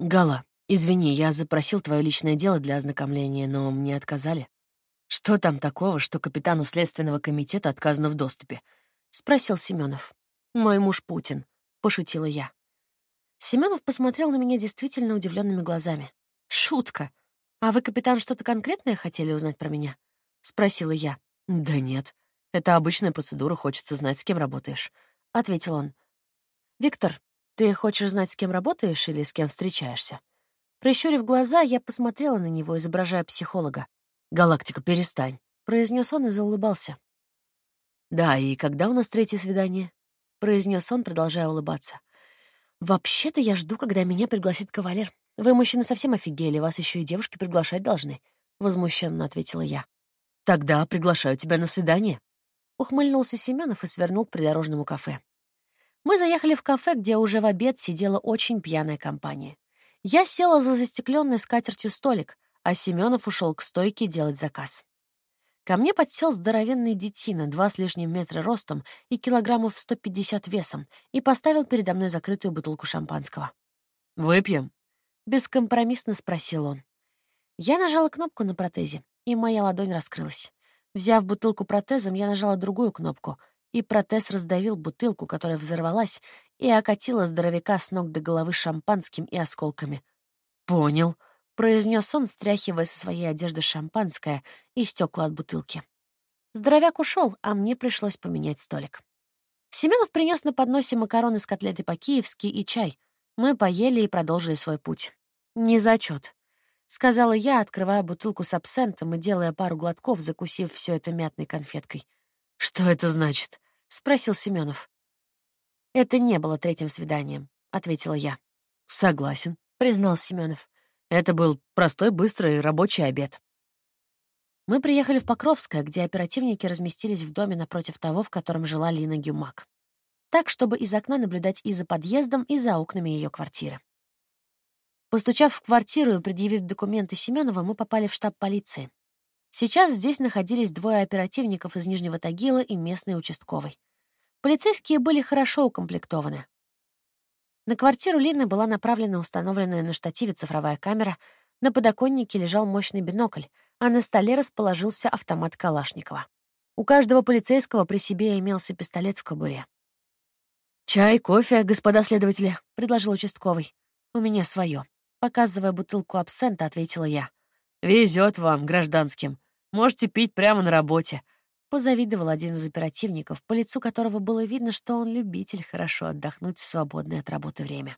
Гала, извини, я запросил твое личное дело для ознакомления, но мне отказали. Что там такого, что капитану Следственного комитета отказано в доступе? Спросил Семенов. Мой муж Путин, пошутила я. Семенов посмотрел на меня действительно удивленными глазами. Шутка. А вы, капитан, что-то конкретное хотели узнать про меня? Спросила я. Да нет. Это обычная процедура, хочется знать, с кем работаешь. Ответил он. Виктор, «Ты хочешь знать, с кем работаешь или с кем встречаешься?» Прищурив глаза, я посмотрела на него, изображая психолога. «Галактика, перестань», — произнес он и заулыбался. «Да, и когда у нас третье свидание?» — произнес он, продолжая улыбаться. «Вообще-то я жду, когда меня пригласит кавалер. Вы, мужчины, совсем офигели, вас еще и девушки приглашать должны», — возмущенно ответила я. «Тогда приглашаю тебя на свидание», — ухмыльнулся Семенов и свернул к придорожному кафе. Мы заехали в кафе, где уже в обед сидела очень пьяная компания. Я села за застекленной скатертью столик, а Семенов ушел к стойке делать заказ. Ко мне подсел здоровенный детина, два с лишним метра ростом и килограммов 150 весом, и поставил передо мной закрытую бутылку шампанского. «Выпьем?» — бескомпромиссно спросил он. Я нажала кнопку на протезе, и моя ладонь раскрылась. Взяв бутылку протезом, я нажала другую кнопку, и протез раздавил бутылку, которая взорвалась и окатила здоровяка с ног до головы шампанским и осколками. «Понял», — произнес он, стряхивая со своей одежды шампанское и стекла от бутылки. Здоровяк ушел, а мне пришлось поменять столик. Семенов принес на подносе макароны с котлетой по-киевски и чай. Мы поели и продолжили свой путь. «Не зачет», — сказала я, открывая бутылку с абсентом и делая пару глотков, закусив все это мятной конфеткой. «Что это значит?» — спросил Семенов. «Это не было третьим свиданием», — ответила я. «Согласен», — признал Семенов. «Это был простой, быстрый рабочий обед». Мы приехали в Покровское, где оперативники разместились в доме напротив того, в котором жила Лина Гюмак. Так, чтобы из окна наблюдать и за подъездом, и за окнами ее квартиры. Постучав в квартиру и предъявив документы Семенова, мы попали в штаб полиции. Сейчас здесь находились двое оперативников из Нижнего Тагила и местный участковый. Полицейские были хорошо укомплектованы. На квартиру Лины была направлена установленная на штативе цифровая камера, на подоконнике лежал мощный бинокль, а на столе расположился автомат Калашникова. У каждого полицейского при себе имелся пистолет в кобуре. «Чай, кофе, господа следователи», — предложил участковый. «У меня свое. Показывая бутылку абсента, ответила я. «Везет вам, гражданским. Можете пить прямо на работе», — позавидовал один из оперативников, по лицу которого было видно, что он любитель хорошо отдохнуть в свободное от работы время.